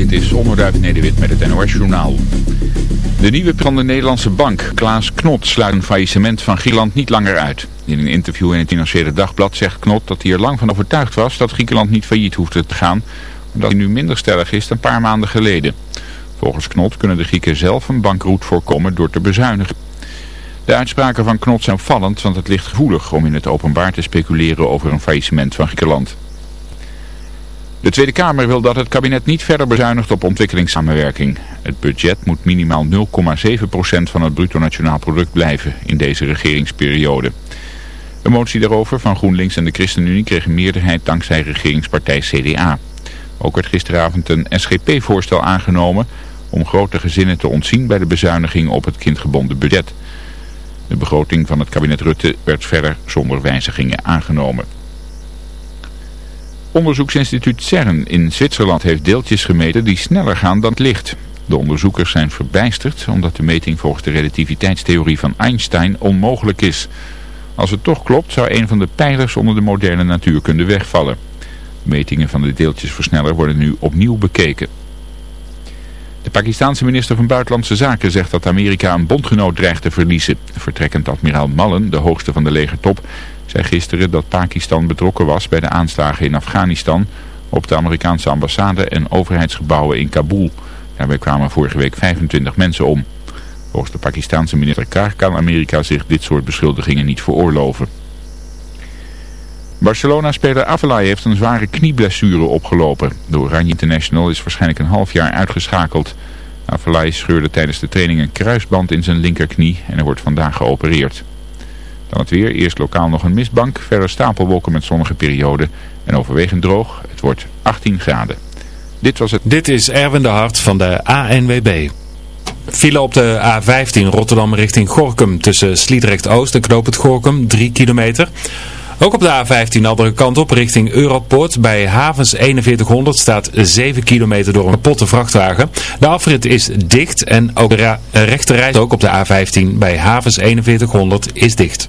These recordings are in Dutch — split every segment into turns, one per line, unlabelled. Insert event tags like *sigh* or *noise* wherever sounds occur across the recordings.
Dit is Onderduif Nederwit met het NOS Journaal. De nieuwe van de Nederlandse bank, Klaas Knot, sluit een faillissement van Griekenland niet langer uit. In een interview in het Financiële Dagblad zegt Knot dat hij er lang van overtuigd was dat Griekenland niet failliet hoefde te gaan, omdat hij nu minder stellig is dan een paar maanden geleden. Volgens Knot kunnen de Grieken zelf een bankroet voorkomen door te bezuinigen. De uitspraken van Knot zijn vallend, want het ligt gevoelig om in het openbaar te speculeren over een faillissement van Griekenland. De Tweede Kamer wil dat het kabinet niet verder bezuinigt op ontwikkelingssamenwerking. Het budget moet minimaal 0,7% van het bruto nationaal product blijven in deze regeringsperiode. Een motie daarover van GroenLinks en de ChristenUnie kreeg een meerderheid dankzij regeringspartij CDA. Ook werd gisteravond een SGP-voorstel aangenomen om grote gezinnen te ontzien bij de bezuiniging op het kindgebonden budget. De begroting van het kabinet Rutte werd verder zonder wijzigingen aangenomen. Onderzoeksinstituut CERN in Zwitserland heeft deeltjes gemeten die sneller gaan dan het licht. De onderzoekers zijn verbijsterd omdat de meting volgens de relativiteitstheorie van Einstein onmogelijk is. Als het toch klopt zou een van de pijlers onder de moderne natuurkunde wegvallen. Metingen van de deeltjesversneller worden nu opnieuw bekeken. De Pakistanse minister van Buitenlandse Zaken zegt dat Amerika een bondgenoot dreigt te verliezen. Vertrekkend admiraal Mullen, de hoogste van de legertop, zei gisteren dat Pakistan betrokken was bij de aanslagen in Afghanistan op de Amerikaanse ambassade en overheidsgebouwen in Kabul. Daarbij kwamen vorige week 25 mensen om. Volgens de Pakistanse minister Kar kan Amerika zich dit soort beschuldigingen niet veroorloven. Barcelona-speler Avelay heeft een zware knieblessure opgelopen. De Oranje International is waarschijnlijk een half jaar uitgeschakeld. Avelay scheurde tijdens de training een kruisband in zijn linkerknie en er wordt vandaag geopereerd. Dan het weer, eerst lokaal nog een mistbank, verder stapelwolken met zonnige perioden en overwegend droog. Het wordt 18 graden. Dit was het.
Dit is Erwin de Hart van de ANWB. File op de A15 Rotterdam richting Gorkum tussen Sliedrecht Oost en Knoop het Gorkum 3 kilometer. Ook op de A15 andere kant op richting Europoort bij havens 4100 staat 7 kilometer door een kapotte vrachtwagen. De afrit is dicht en ook de rechterreis ook op de A15 bij havens 4100 is dicht.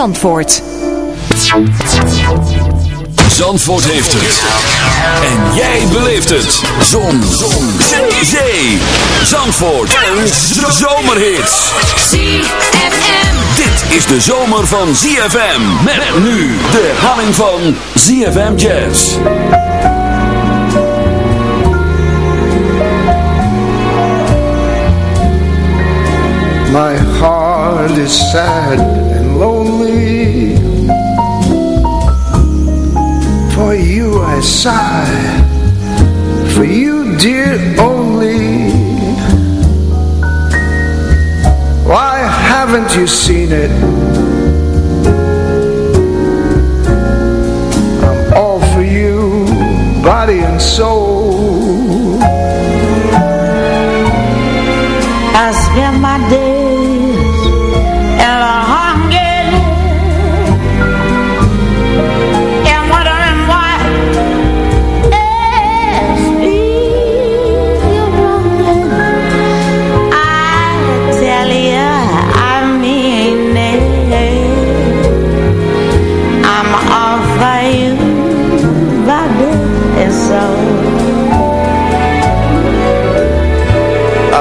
Zandvoort
heeft het. En jij beleeft het. Zon. Zon. Zee. Zee. Zandvoort. Een zomerhit.
ZFM.
Dit is de zomer van ZFM. Met nu de herhaling van ZFM Jazz.
My heart is sad For you I sigh, for you, dear, only. Why haven't you seen it?
I'm all for you, body and soul.
I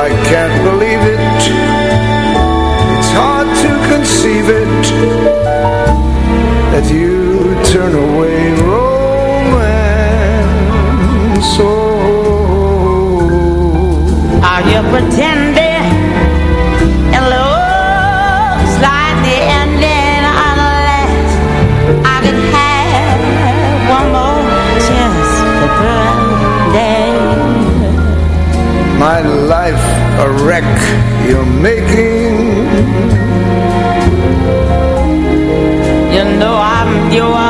I can't believe it. It's hard to conceive it that you turn away romance. Oh,
Are you pretending?
A wreck you're making.
You know I'm yours,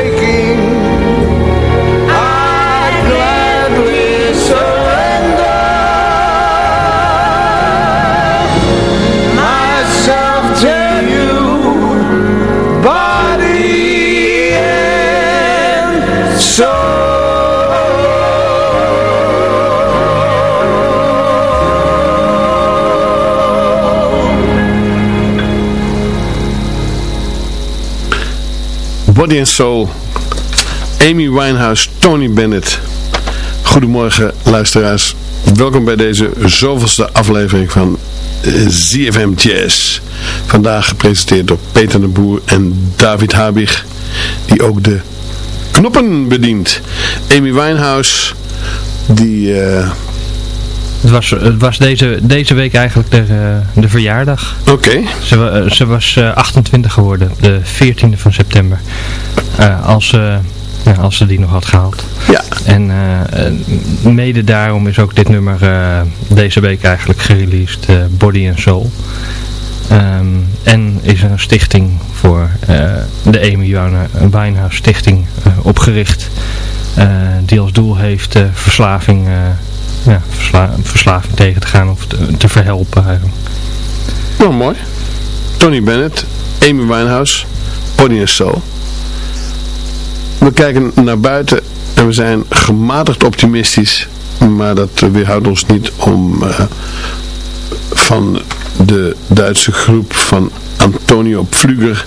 Body and
Soul. Amy Winehouse, Tony Bennett. Goedemorgen luisteraars. Welkom bij deze zoveelste aflevering van ZFM Jazz. Vandaag gepresenteerd door Peter de Boer en David Habig. Die ook de knoppen bedient. Amy Winehouse, die... eh,
Het was, het was deze, deze week eigenlijk de, eh, de verjaardag.
Oké.
Ze, eh, ze was eh, 28 geworden, de 14e van september. Als, eh, ja, als ze die nog had gehaald.
Ja.
En mede daarom is ook dit nummer deze week eigenlijk gereleased, Body and Soul. Ehm, en is er een stichting voor eh, de Amy Wine- Winehouse Stichting eh, opgericht. eh, die als doel heeft verslaving, ja, versla- verslaving tegen te gaan of te, verhelpen. eigenlijk.
Nou, mooi. Tony Bennett, Amy Winehouse, and Soul. We kijken naar buiten en we zijn gematigd optimistisch. Maar dat weerhoudt ons niet om van de Duitse groep van Antonio Pfluger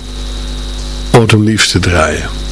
Autumn Leaves te draaien.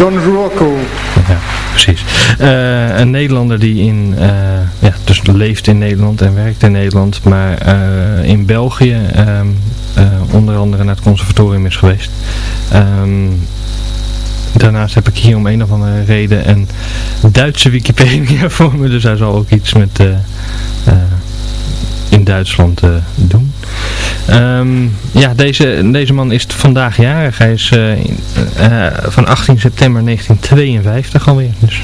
John Rocco.
Ja, precies. Eh, een Nederlander die in, eh, ja, dus leeft in Nederland en werkt in Nederland, maar eh, in België ehm, eh, onder andere naar het conservatorium is geweest. Ehm, daarnaast heb ik hier om een of andere reden een Duitse Wikipedia *laughs* voor me, dus hij zal ook iets met in Duitsland doen. Ehm, ja, deze, deze man is vandaag jarig. Hij is eh, eh, van 18 september 1952 alweer. Dus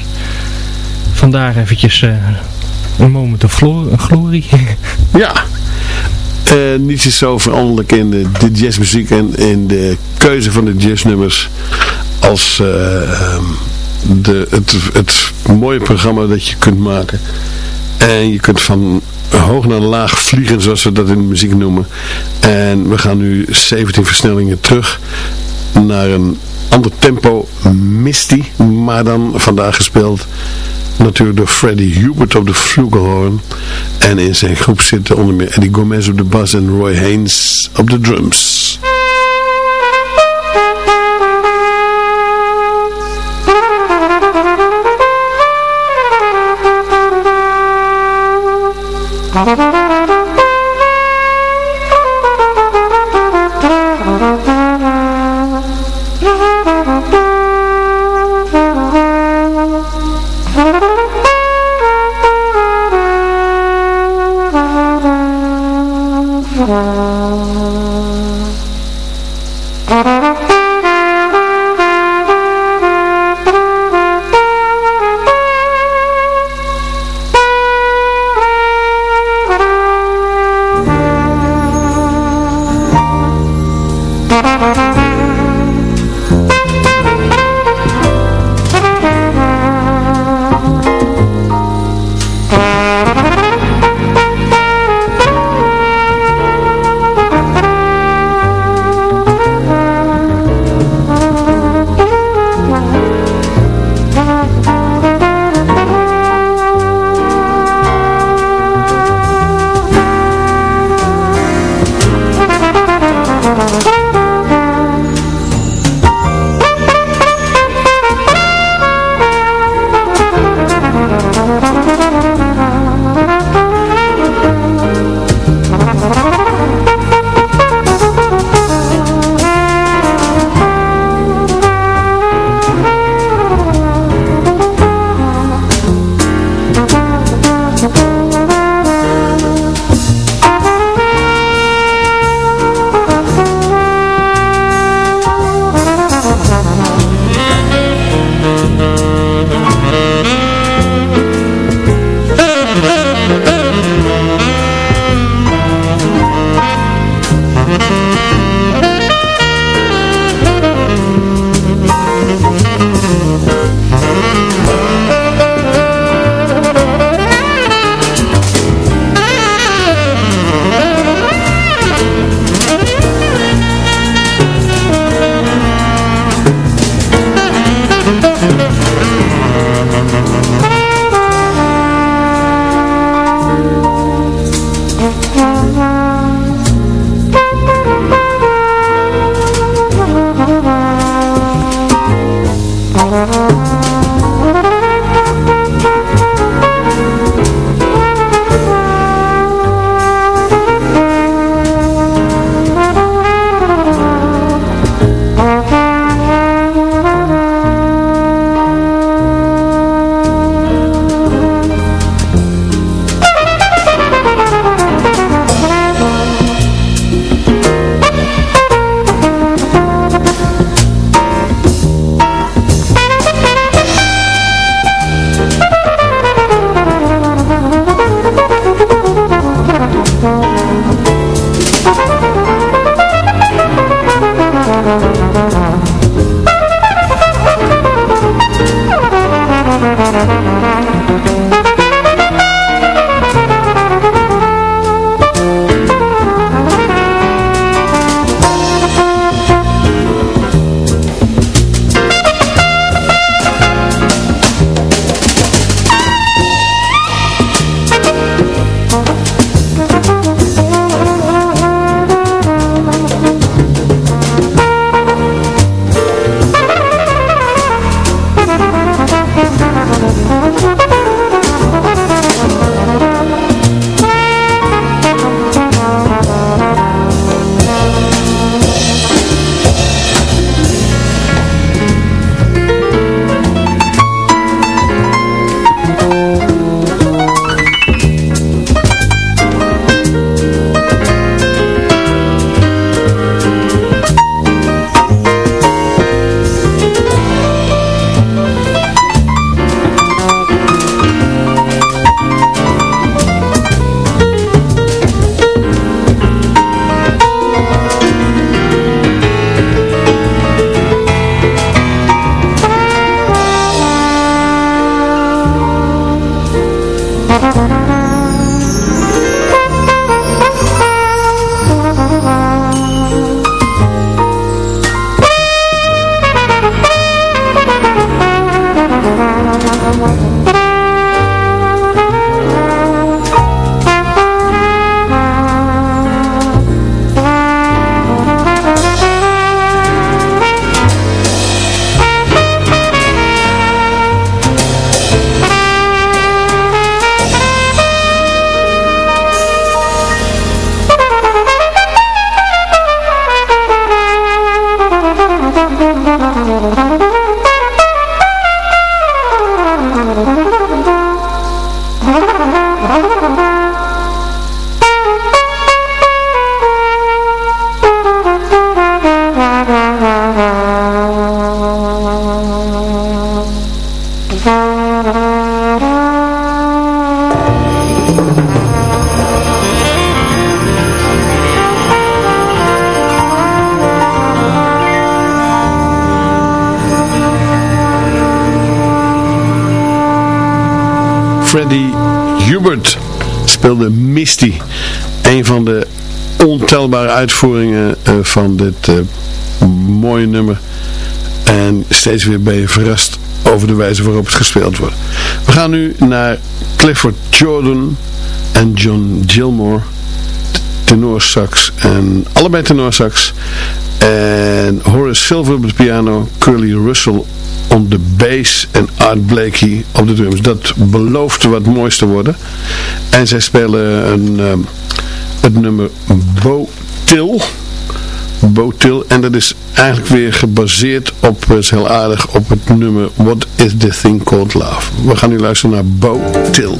vandaar eventjes eh, een moment of glo- glorie. *laughs*
Ja. Niets is zo veranderlijk in de, jazzmuziek en in de keuze van de jazznummers als eh, ehm, de, het, het mooie programma dat je kunt maken. En je kunt van hoog naar laag vliegen, zoals we dat in de muziek noemen. En we gaan nu 17 versnellingen terug naar een ander tempo, Misty, maar dan vandaag gespeeld natuurlijk door Freddie Hubert op de flugelhorn. En in zijn groep zitten onder meer Eddie Gomez op de bas en Roy Haynes op de drums. Uitvoeringen eh, van dit uh, mooie nummer. En steeds weer ben je verrast over de wijze waarop het gespeeld wordt. We gaan nu naar Clifford Jordan en John Gilmore. Tenorsax en allebei tenorsax. En Horace Silver op de piano, Curly Russell op de bass en Art Blakey op de drums. Dat belooft wat moois te worden. En zij spelen een, uh, het nummer Bo Till. Bo Till. En dat is eigenlijk weer gebaseerd op, uh, is heel aardig, op het nummer What is the Thing Called Love. We gaan nu luisteren naar Bo Till.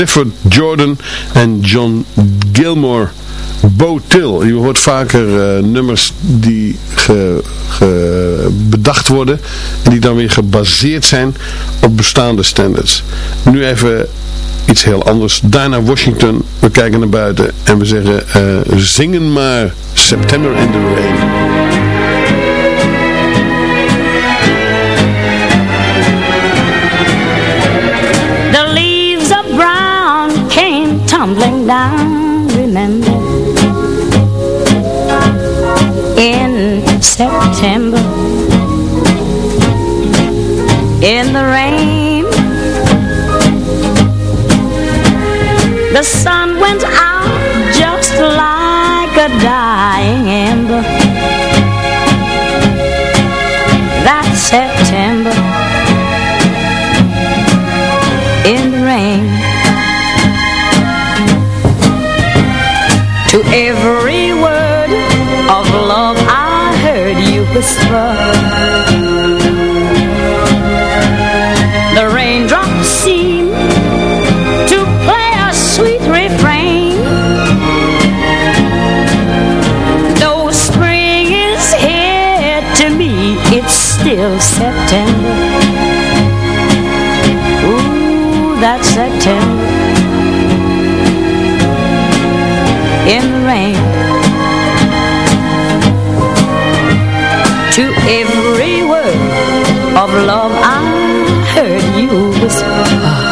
Clifford Jordan en John Gilmore. Bo Till. Je hoort vaker eh, nummers die ge, bedacht worden en die dan weer gebaseerd zijn op bestaande standards. Nu even iets heel anders. Daarna Washington. We kijken naar buiten en we zeggen eh, zingen maar September in the Rain.
In the rain. The sun went out just like a dying ember. To me, it's still September. Ooh, that September in the rain. To every word of love I heard you whisper.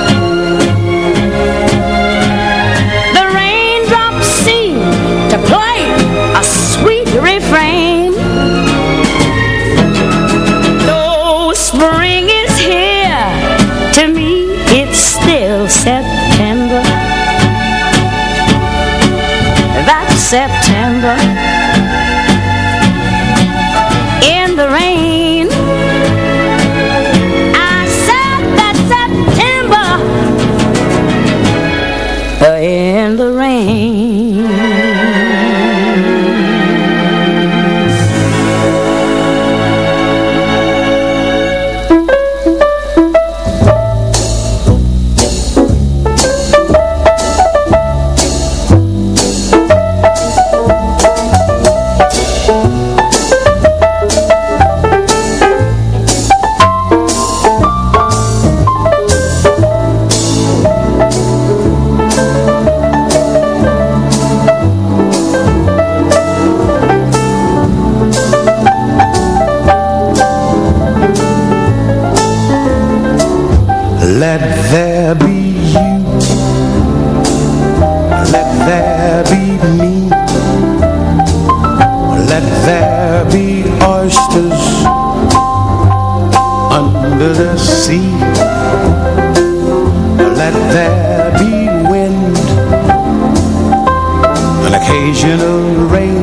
Occasional rain,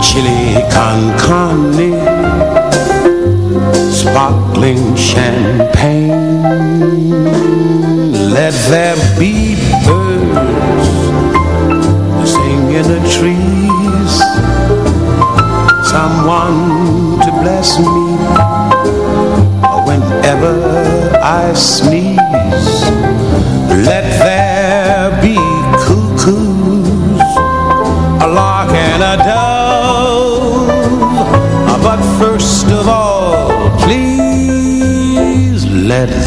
chili con carne sparkling champagne. Let there be birds sing in the trees. Someone to bless me whenever I sneeze.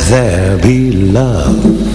There be love.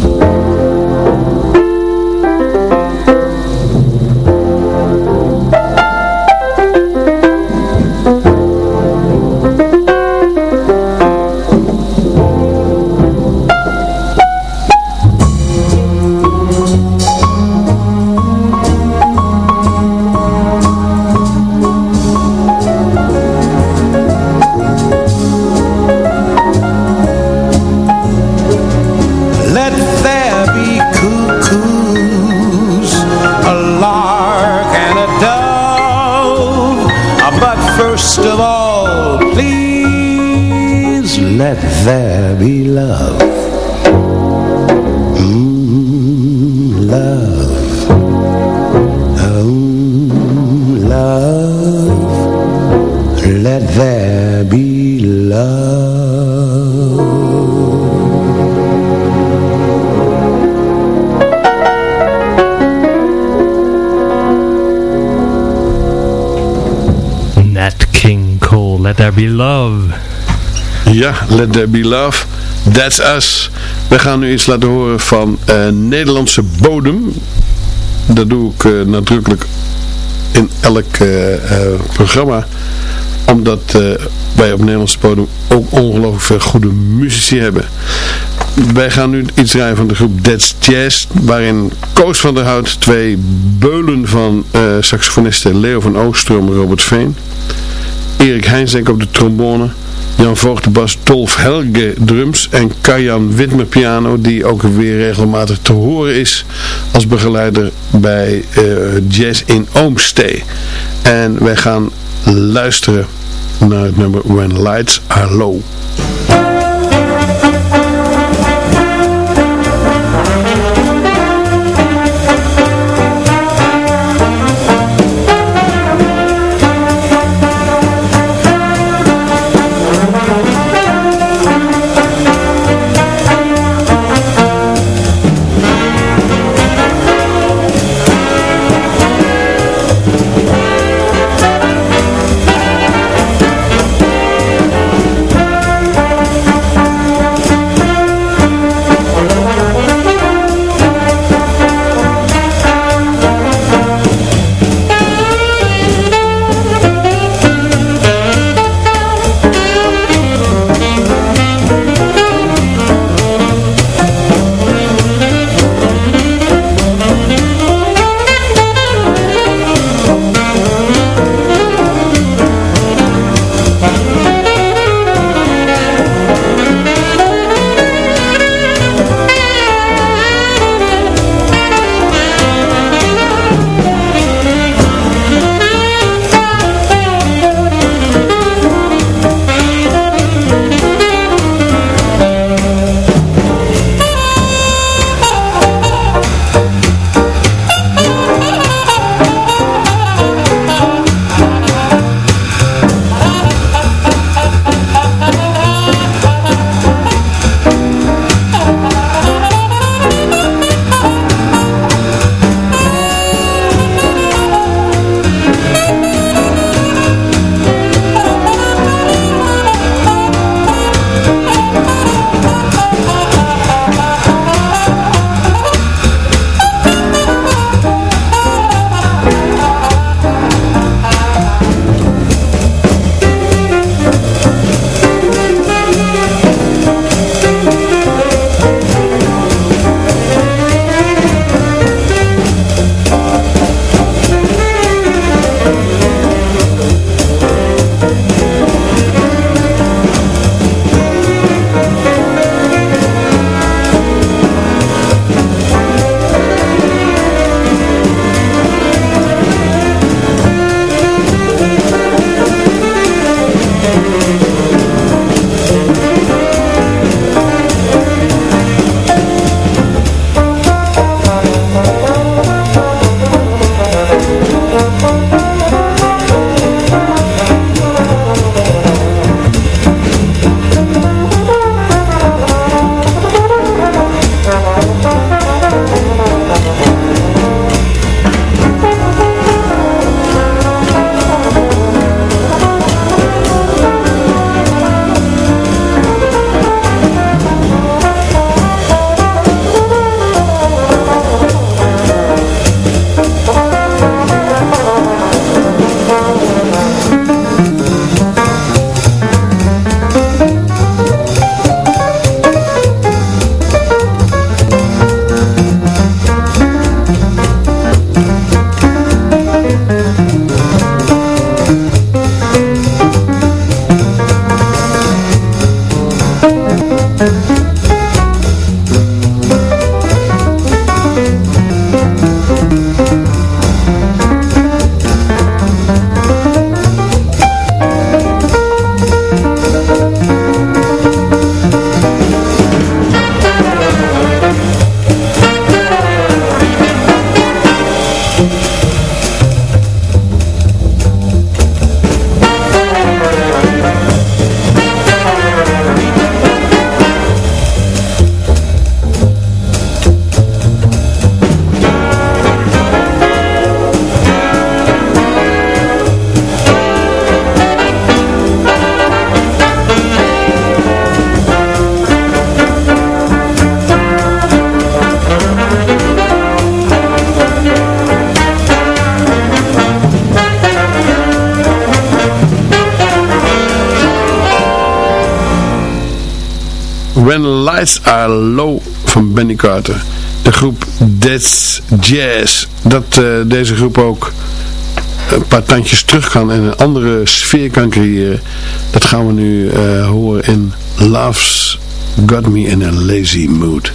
King Cole, Let There Be Love.
Ja, Let There Be Love. That's Us. We gaan nu iets laten horen van uh, Nederlandse bodem. Dat doe ik uh, nadrukkelijk in elk uh, programma. Omdat wij op Nederlandse bodem ook ongelooflijk veel goede muzici hebben. Wij gaan nu iets draaien van de groep That's Jazz. Waarin Koos van der Hout twee beulen van saxofonisten Leo van Oostrom en Robert Veen. Erik Heinsdenk op de trombone. Jan Voogd de bas, Dolf Helge drums en Kajan Witmer piano die ook weer regelmatig te horen is als begeleider bij uh, Jazz in Oomstee. En wij gaan luisteren naar het nummer When Lights Are Low. De groep That's Jazz. Dat eh, deze groep ook een paar tandjes terug kan en een andere sfeer kan creëren. Dat gaan we nu eh, horen in Love's Got Me in a Lazy Mood.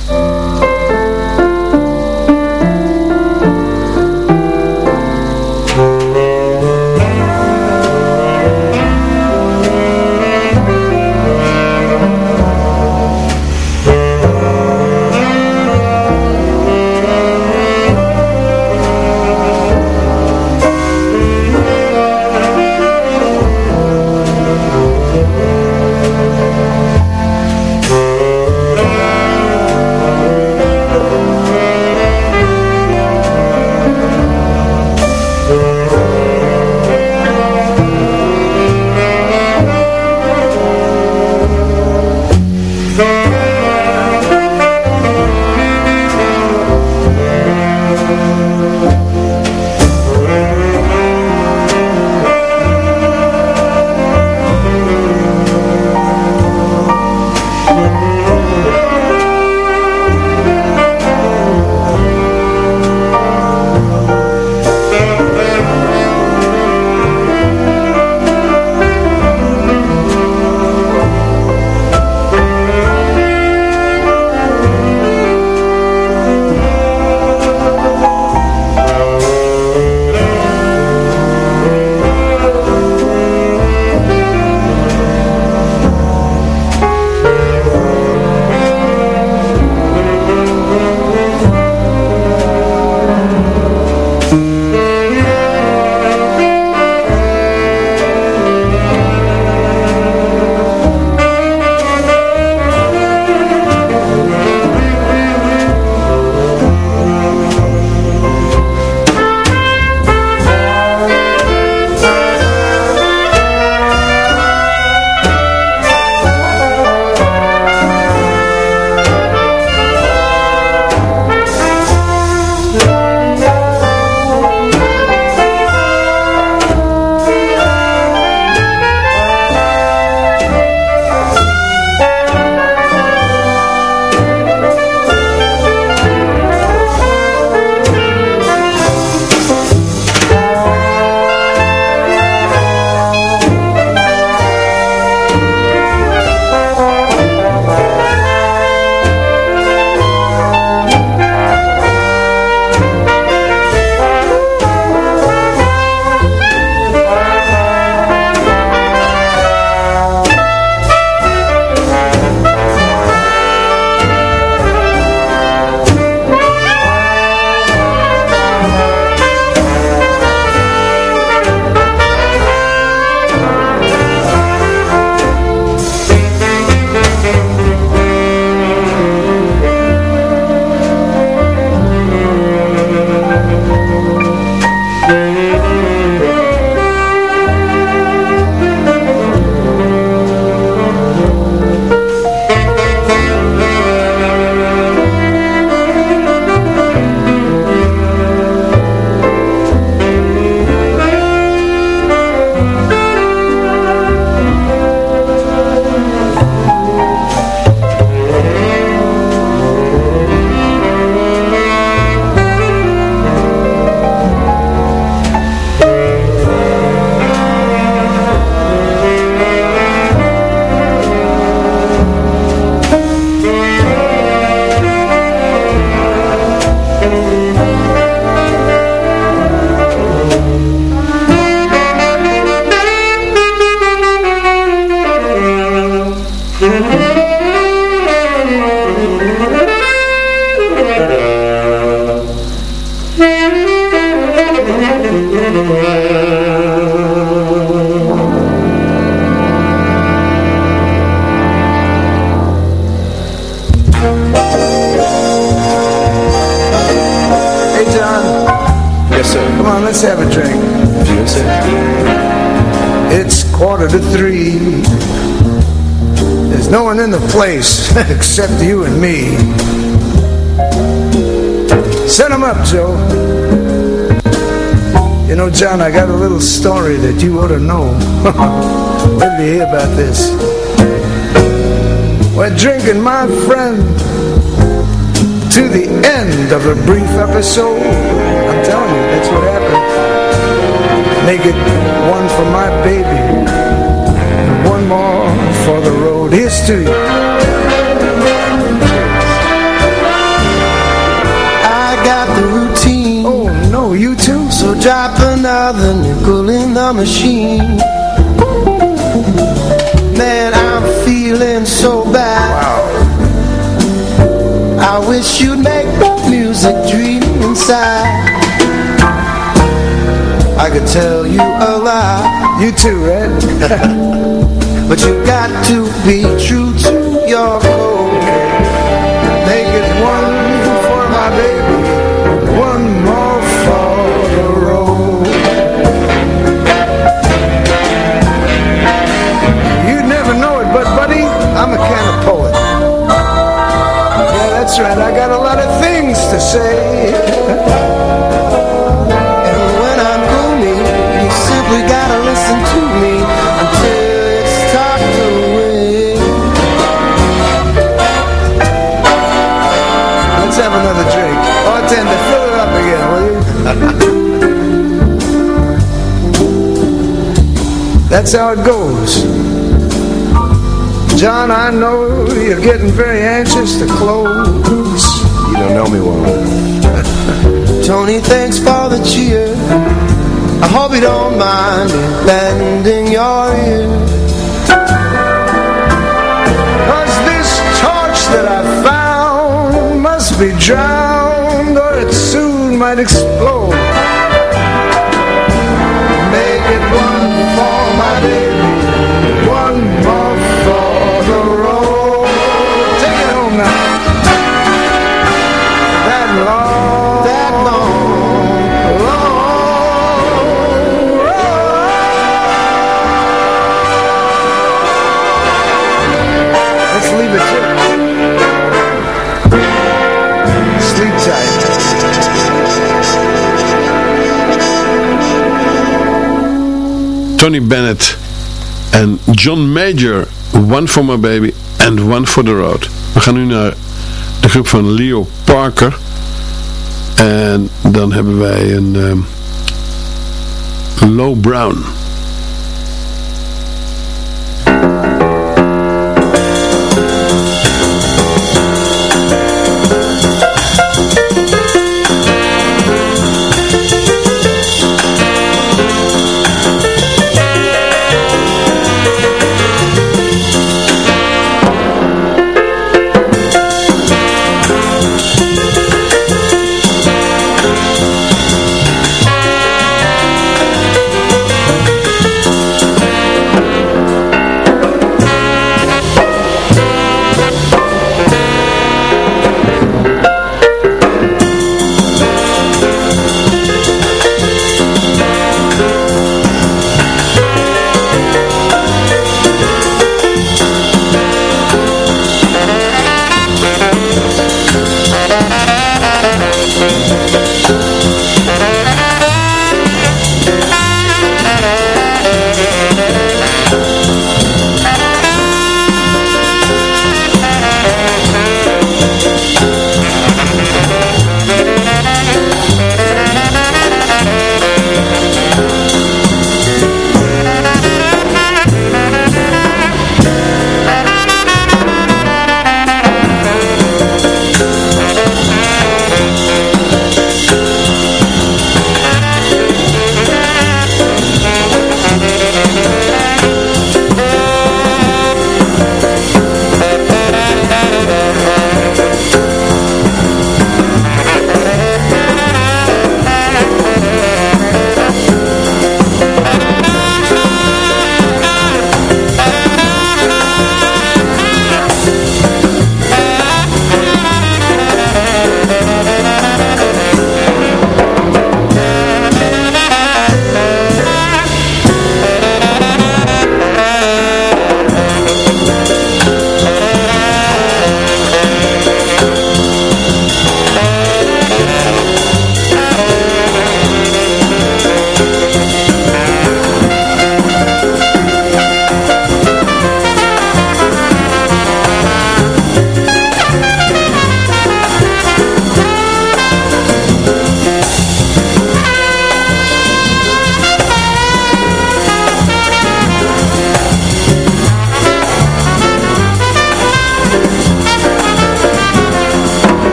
Except you and me. Set him up, Joe. You know, John, I got a little story that you ought to know. Where did you hear about this? We're drinking, my friend, to the end of a brief episode. I'm telling you, that's what happened. Make it one for my baby, and one more for the road. Here's to you.
Drop another nickel in the machine. Man, I'm feeling so bad. I wish you'd make the music dream inside. I could tell you a lie.
You too, Red. *laughs*
but you got to be true to your code.
Make it one for my baby, How it goes. John, I know you're getting very anxious to close. You don't know me well. *laughs*
Tony, thanks for the cheer. I hope you don't mind me lending your ear.
Cause this torch that I found must be drowned or it soon might explode.
Tony Bennett en John Major. One for my baby and one for the road. We gaan nu naar de groep van Leo Parker. En dan hebben wij een ehm, Low Brown.